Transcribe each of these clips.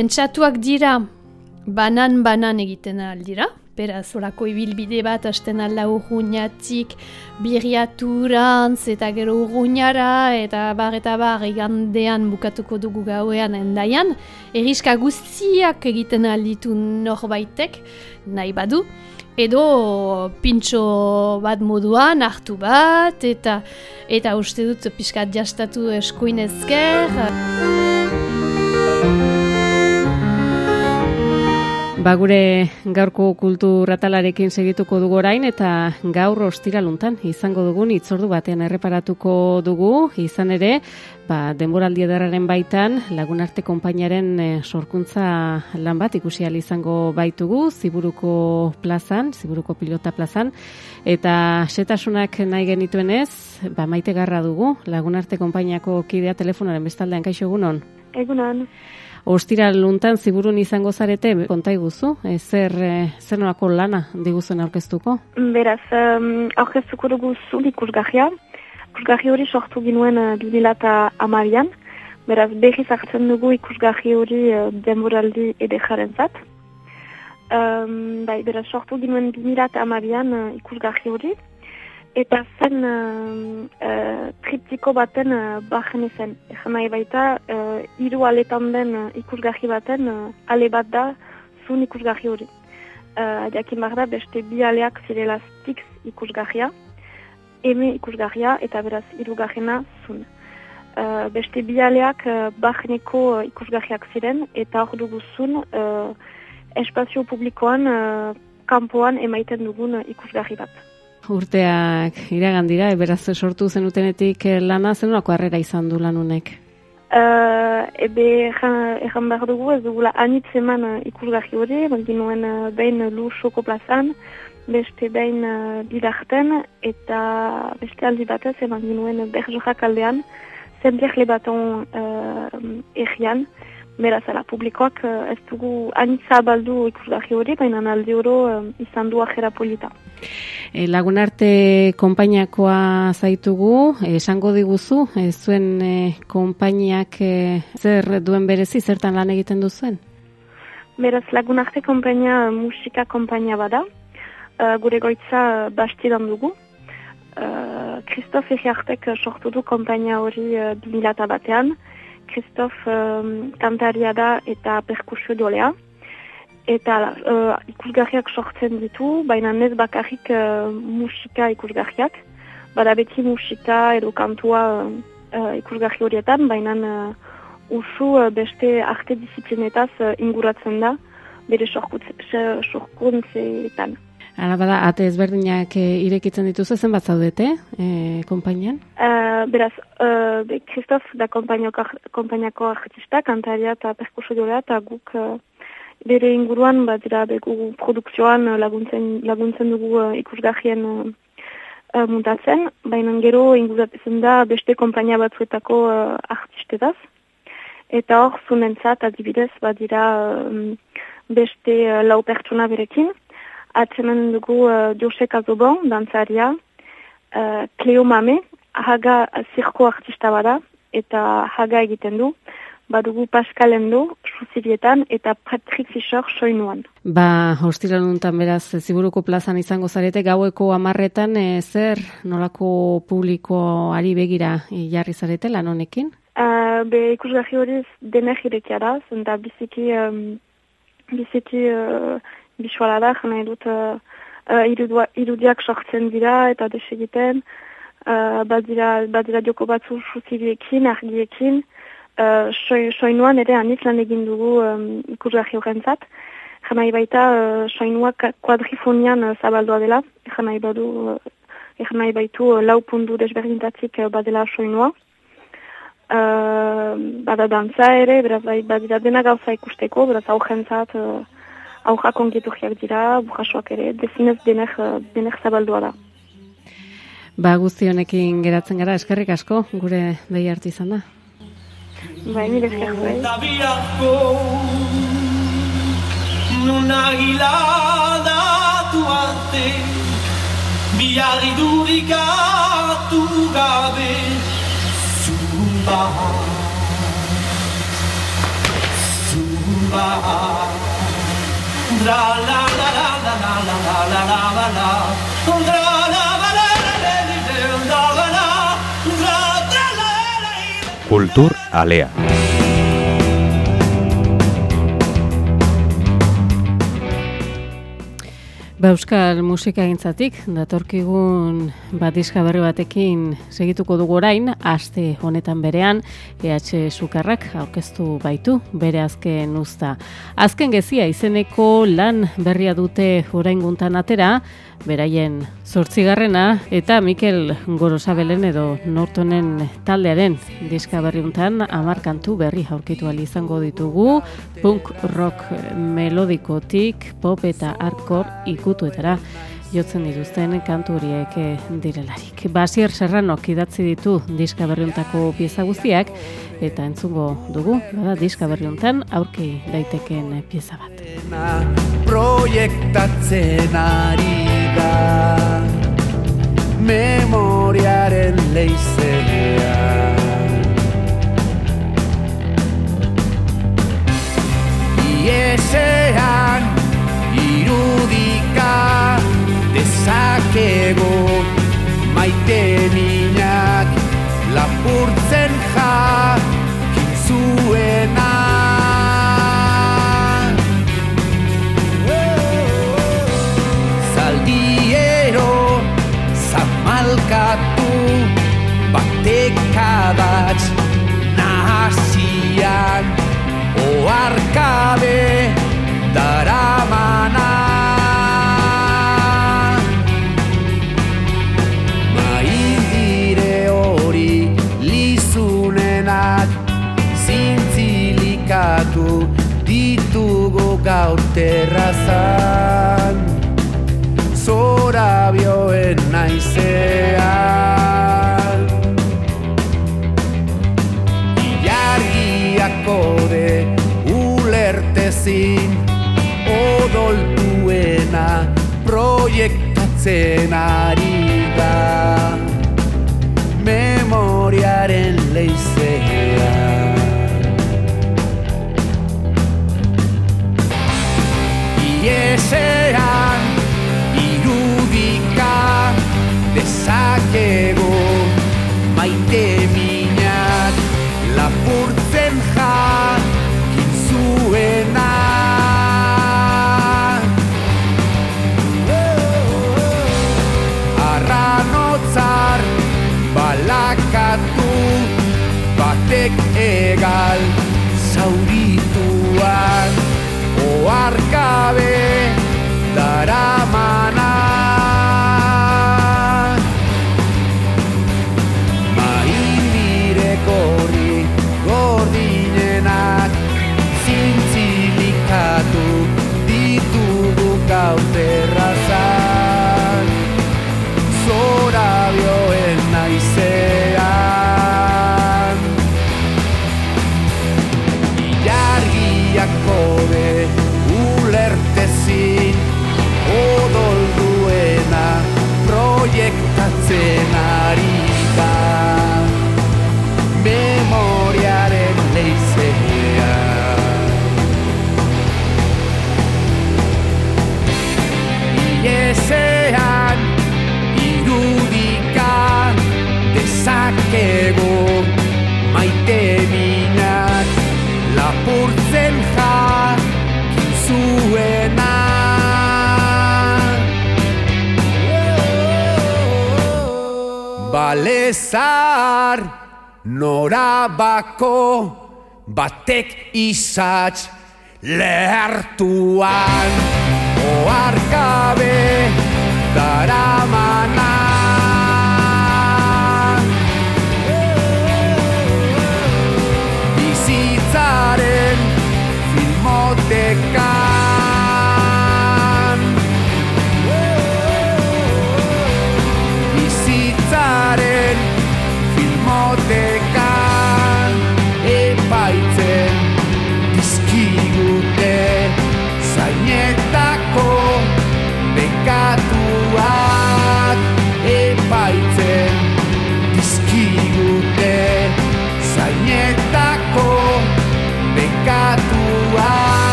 Pentsatuak dira banan-banan egiten aldira. Beraz, orako ibilbide bat hasten alda urruñatik, birriaturantz eta gero urruñara eta bar eta bar igandean bukatuko dugu gauean endaian. Erriska guztiak egiten alditu norbaitek, nahi badu. Edo pintxo bat moduan hartu bat eta eta uste dut pixkat jastatu eskuin ezker. Ba gure gaurko kulturatalarekin segituko dugu orain eta gaur ostiraluntan izango dugun itzordu batean erreparatuko dugu. Izan ere ba, denboraldi edarraren baitan lagunarte konpainaren e, sorkuntza lan bat ikusi ahal izango baitugu ziburuko plazan, ziburuko pilota plazan. Eta setasunak nahi genituenez ba, maite garra dugu. Lagunarte konpainako kidea telefonaren bestaldean. Kaixo egunon? Egunon. Ostira luntan ziburun izango zarete, konta iguzu, e, zer, e, zer norako lana diguzuen aurkeztuko? Beraz, um, aurkeztuko dugu zun ikusgahia. Ikusgahi hori sortu ginuen uh, 2000 amabian. Beraz, behiz hartzen dugu ikusgahi hori uh, denboraldi edekaren zat. Um, bai, beraz, sortu ginuen 2000 amabian uh, ikusgahi hori. Eta zen uh, uh, triptiko baten uh, bajen zen. Egan baita, uh, iru aletan den uh, ikusgahi baten uh, ale bat da zun ikusgahi hori. Uh, jakin behar da, beste bi aleak zirela stix ikusgahia, eme ikusgahia eta beraz irugahena zun. Uh, beste bi aleak uh, bajeneko uh, ikusgahiak ziren eta hor dugu zun uh, espazio publikoan uh, kanpoan emaiten dugun uh, ikusgahi bat. Urteak iragan dira, e, beraz sortu zenutenetik eh, lana zenurako harrera izan du lanunek? Uh, ebe egan behar dugu ez dugula anitz eman ikusgahi hori, ginuen uh, behin lu soko plazan, beste behin bidarten, eta beste aldi batez eman ginuen berjojak aldean, zenbiak lebaton uh, egian, beraz ala publikoak uh, ez dugu anitza baldu ikusgahi hori, baina aldi oro uh, izan du ajera polita. E, lagunarte konpainiakoa zaitugu, esango diguzu, e, zuen e, konpainiak e, zer duen berezi, zertan lan egiten duzuen? Beraz, lagunarte konpainia musika konpainia bada, uh, gure goitza bastidan dugu. Kristof uh, Egeartek sortu du konpainia hori uh, 2000 batean. Kristof um, kantaria da eta perkusio dolea eta uh, ikusgarriak sortzen ditu, baina ez bakarrik uh, musika ikusgarriak, bada beti musika edo kantua uh, ikusgarri horietan, baina uh, usu uh, beste arte disiplinetaz uh, inguratzen da, bere sorkuntzeetan. Hala bada, ate ezberdinak e, irekitzen dituzu zen bat zaudete, e, konpainian? Uh, beraz, uh, Kristof da konpainiako artista, kantaria eta perkusioa eta guk bere inguruan, bat dira begu produkzioan laguntzen, laguntzen dugu uh, ikusgahien uh, mutatzen, baina gero inguratzen da beste kompainia batzuetako uh, artistetaz. Eta hor, zunentzat, adibidez, bat dira um, beste uh, lau pertsona berekin. Atzenen dugu uh, Jose Kazobon, dantzaria, uh, Cleo Mame, haga zirko artista bada, eta haga egiten du. Badugu Pascal Endo, Susirietan, eta Patrick Fischer soinuan. Ba, hostilaluntan beraz, ziburuko plazan izango zarete, gaueko amarretan, e, zer nolako publikoari begira e, jarri zarete lan honekin? Uh, be ikusgarri hori denek irekia da, zenta biziki, um, biziki uh, bisuala da, jana edut uh, uh, irudiak sortzen dira eta desegiten, uh, badira, badira joko batzu susiriekin, argiekin, uh, soinuan ere anitz lan egin dugu um, ikusgarri horrentzat. Janai baita uh, soinuak kuadrifonian uh, zabaldua dela, janai badu, uh, janai baitu uh, lau pundu desberdintatzik uh, badela soinua. Uh, bada dantza ere, beraz bai, badira dena gauza ikusteko, beraz aurrentzat uh, aurrak ongieturriak dira, bujasoak ere, dezinez denek, uh, denek zabaldua da. Ba, guzti honekin geratzen gara, eskerrik asko, gure behi hartu izan da. Bai, mire esker, bai. Non agilada tu arte Biarri durikatu gabe Zumba Zumba Cultur Alea. Ba, Euskal musika gintzatik, datorkigun bat diska berri batekin segituko dugu orain, aste honetan berean, EH Sukarrak aurkeztu baitu, bere azken usta. Azken gezia izeneko lan berria dute orain guntan atera, beraien zortzigarrena, eta Mikel Gorosabelen edo Nortonen taldearen diska berri untan, amarkantu berri aurkitu izango ditugu, punk rock melodikotik, pop eta hardcore ikutuetara jotzen dituzten kantu horiek eh, direlarik. Basier Serranok idatzi ditu diska berriuntako pieza guztiak, eta entzungo dugu, bada diska berriuntan aurki daiteken pieza bat. Proiektatzen ari da Memoriaren leizea Iesean perjudicar. terrazan Zora bioen naizea Iargiako de ulertezin Odoltuena proiektatzen ari da Odoltuena proiektatzen ari da. Iesean irudika dezakego maite minak lapurtzen jakin zuena. Arranotzar balakatu batek egal proiektatzen ari ezar norabako batek izatz lehartuan oarkabe daramana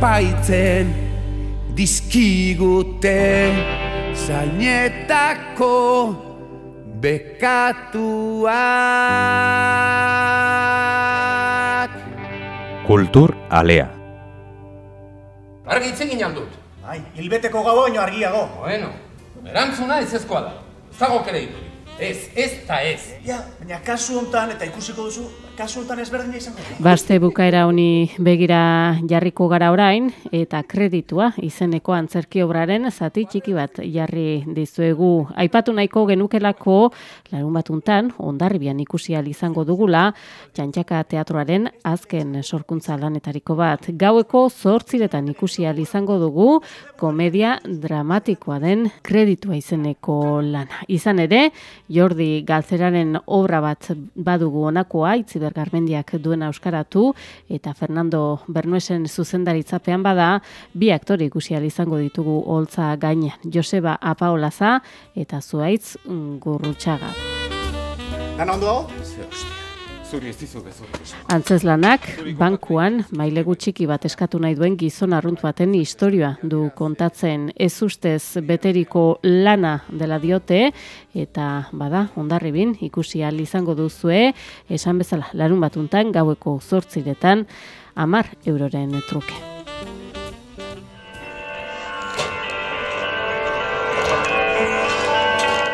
epaitzen dizkigute zainetako bekatuak Kultur alea. Argi hitz egin aldut. Bai, hilbeteko gau baino argiago. Bueno, erantzuna ez ezkoa da. Ez dago krediturik. Ez, ez eta ez. Ja, baina kasu hontan eta ikusiko duzu, kasu hontan ezberdina izango. Baste bukaera honi begira jarriko gara orain eta kreditua izeneko antzerki obraren zati txiki bat jarri dizuegu. Aipatu nahiko genukelako larun batuntan ondarribian ikusi ahal izango dugula Txantxaka teatroaren azken sorkuntza lanetariko bat. Gaueko zortziretan ikusi ahal izango dugu komedia dramatikoa den kreditua izeneko lana. Izan ere, Jordi Galzeraren obra bat badugu honakoa, Itziber Garmendiak duena euskaratu, eta Fernando Bernuesen zuzendaritzapean bada, bi aktore ikusi izango ditugu holtza gainean. Joseba Apaolaza eta Zuaitz Gurrutxaga. Gana ondo? Zuri ez dizu gezur. Antzeslanak, bankuan, mailegu txiki bat eskatu nahi duen gizon arrunt baten historia du kontatzen ez ustez beteriko lana dela diote, eta bada, ondarribin, ikusi izango duzue, esan bezala, larun batuntan, gaueko zortziretan, amar euroren truke.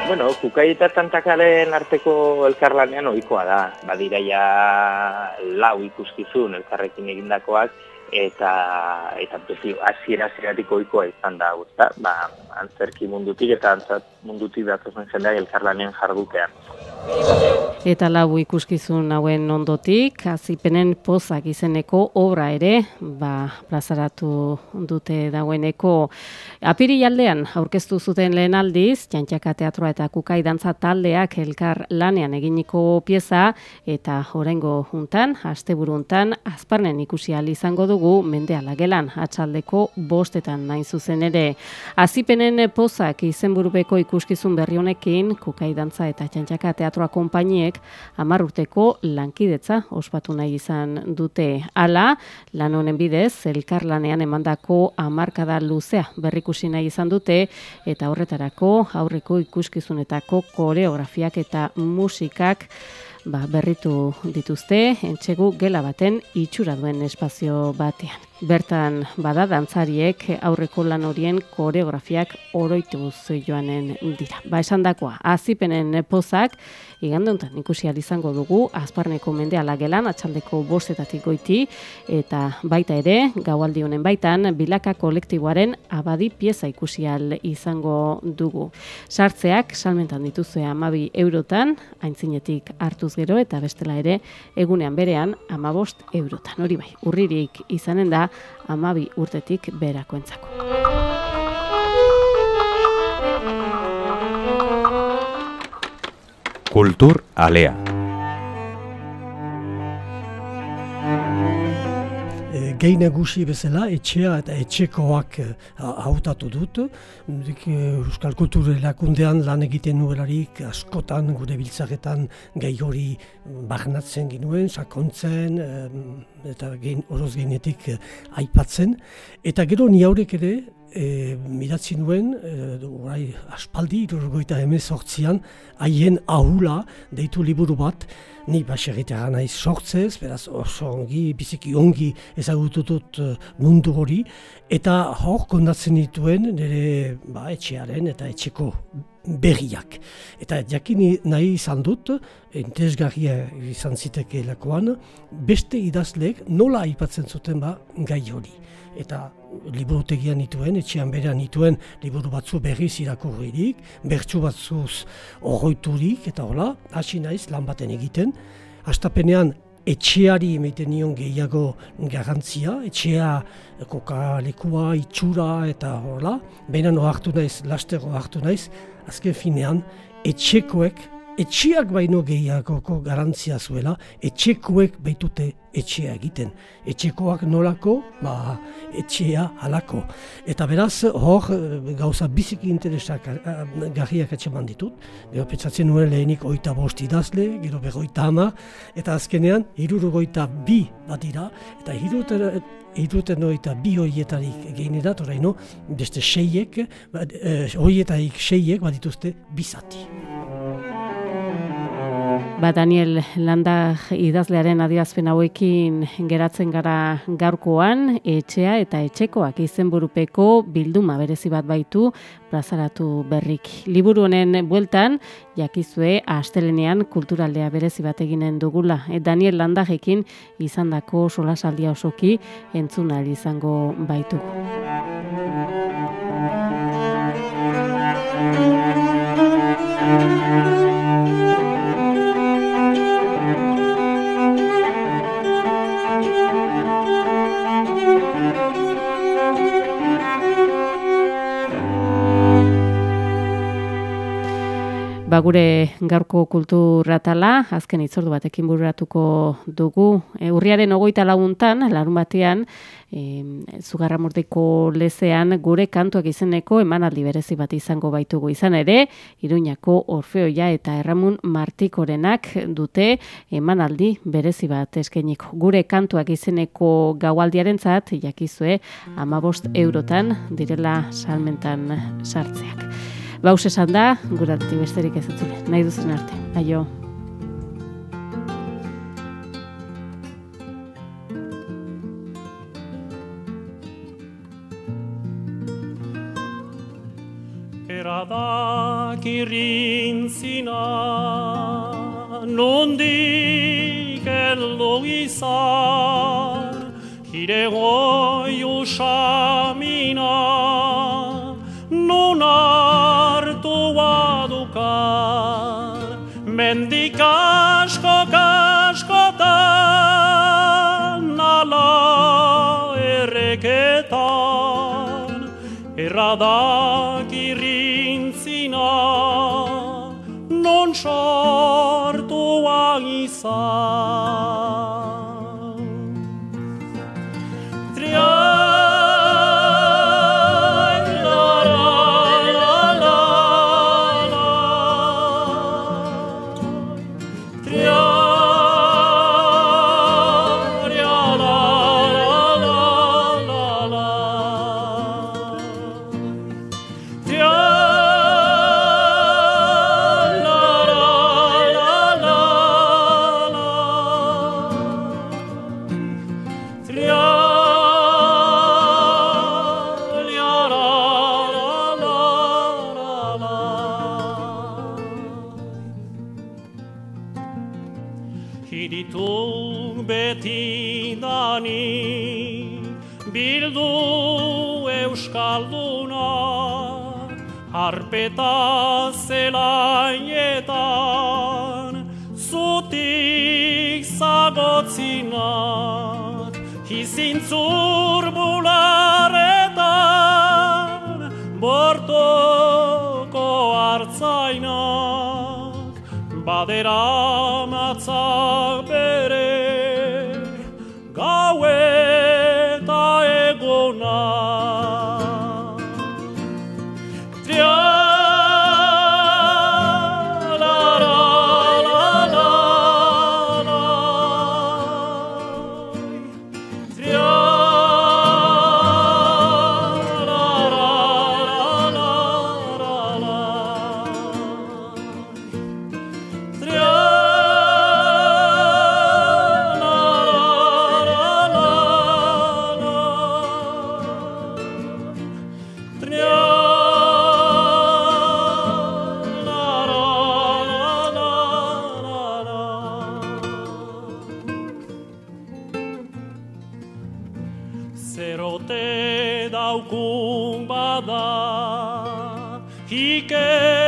Bueno, kukai eta tantakalen arteko elkarlanean ohikoa da. Badira ja lau ikuskizun elkarrekin egindakoak eta eta hasiera hasieratik ohikoa izan da, ezta? Ba, antzerki mundutik eta antzat mundutik datozen jendea elkarlanean jardutean. Eta lau ikuskizun hauen ondotik, azipenen pozak izeneko obra ere, ba, plazaratu dute dagoeneko. Apiri aldean, aurkeztu zuten lehen aldiz, Txantxaka Teatroa eta Kukai Dantza taldeak elkar lanean eginiko pieza, eta horrengo juntan, asteburu juntan, azparnen ikusi izango dugu, mende alagelan, atxaldeko bostetan nain zuzen ere. Azipenen pozak izenburupeko ikuskizun berri honekin, Kukai Dantza eta Txantxaka Teatroa konpainiek hamar urteko lankidetza ospatu nahi izan dute. Hala, lan honen bidez, elkarlanean emandako hamarkada luzea berrikusi nahi izan dute eta horretarako aurreko ikuskizunetako koreografiak eta musikak ba, berritu dituzte, entxegu gela baten itxura duen espazio batean. Bertan bada dantzariek aurreko lan horien koreografiak oroituz joanen dira. Ba esan dakoa, azipenen pozak, igande honetan ikusi izango dugu, azparneko mendeala gelan, atxaldeko bostetatik goiti, eta baita ere, gaualdi honen baitan, bilaka kolektiboaren abadi pieza ikusi izango dugu. Sartzeak, salmentan dituzue amabi eurotan, aintzinetik hartuz gero, eta bestela ere, egunean berean, amabost eurotan. Hori bai, urririk izanen da, amabi urtetik berakoentzako. Kultur alea. Gehi nagusi bezala etxea eta etxekoak hautatu dut. Nik e, Euskal Kultur erakundean lan egiten nuelarik askotan gure biltzaketan gai hori bagnatzen ginuen, sakontzen eta gein, oroz gainetik e, aipatzen. Eta gero ni haurek ere e, midatzi nuen, e, orai, aspaldi, irurgoita hemen sortzian, haien ahula deitu liburu bat, ni baserritea naiz sortzez, beraz oso ongi, biziki ongi ezagututut e, mundu hori, eta hor kondatzen dituen nire ba, etxearen eta etxeko berriak. Eta jakin nahi izan dut, entesgarria izan ziteke lakoan, beste idazleek nola aipatzen zuten ba gai hori. Eta liburutegian nituen, etxean berean nituen liburu batzu berriz irakurririk, bertsu batzuz horroiturik, eta hola, hasi naiz lan baten egiten. Astapenean etxeari emaiten nion gehiago garantzia, etxea kokalekua, itxura eta hola, behin hartu naiz, lastero hartu naiz, azken finean, etxekoek, etxeak baino gehiagoko garantzia zuela, etxekoek baitute etxea egiten. Etxekoak nolako, ba, etxea halako. Eta beraz, hor, gauza biziki interesak garriak atxeman ditut. Gero petsatzen nuen lehenik oita bost idazle, gero begoita ama, eta azkenean, goita bi bat dira, eta iruten eta bi hoietarik egin edat, oraino, beste seiek, ba, e, hoietarik seiek badituzte bizati. Ba, Daniel Landa idazlearen adiazpen hauekin geratzen gara gaurkoan, etxea eta etxekoak izenburupeko bilduma berezi bat baitu plazaratu berrik. Liburu honen bueltan, jakizue astelenean kulturaldea berezi bat eginen dugula. E, Daniel Landajekin izan dako solasaldia osoki entzunal izango baitu. Ba gure gaurko kulturratala, azken itzordu batekin bururatuko dugu. E, urriaren ogoita laguntan, larun batean, e, zugarra lezean, gure kantuak izeneko emanaldi berezi bat izango baitugu izan ere, Iruñako Orfeoia eta Erramun Martikorenak dute emanaldi berezi bat eskenik. Gure kantuak izeneko gaualdiaren zat, jakizue, amabost eurotan direla salmentan sartzeak. Baus esan da, guratik besterik ez dut nahi duzen arte. Aio. Eradak irintzina nondik eldo izan hire goi usamina mendik asko kaskotan nala erreketan erradak irintzina non sortua izan Bader amatzak bere daukun bada Hikengun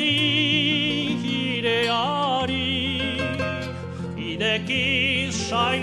beti gireari ideki sail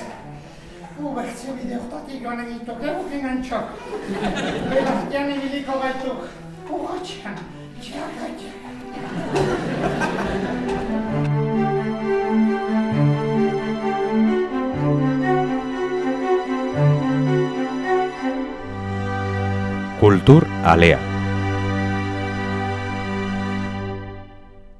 Ubertzio bide hortatik joan egituk, egukin antxok. Belartian ibiliko gaituk. Urratxean, txarratxean. Kultur Alea.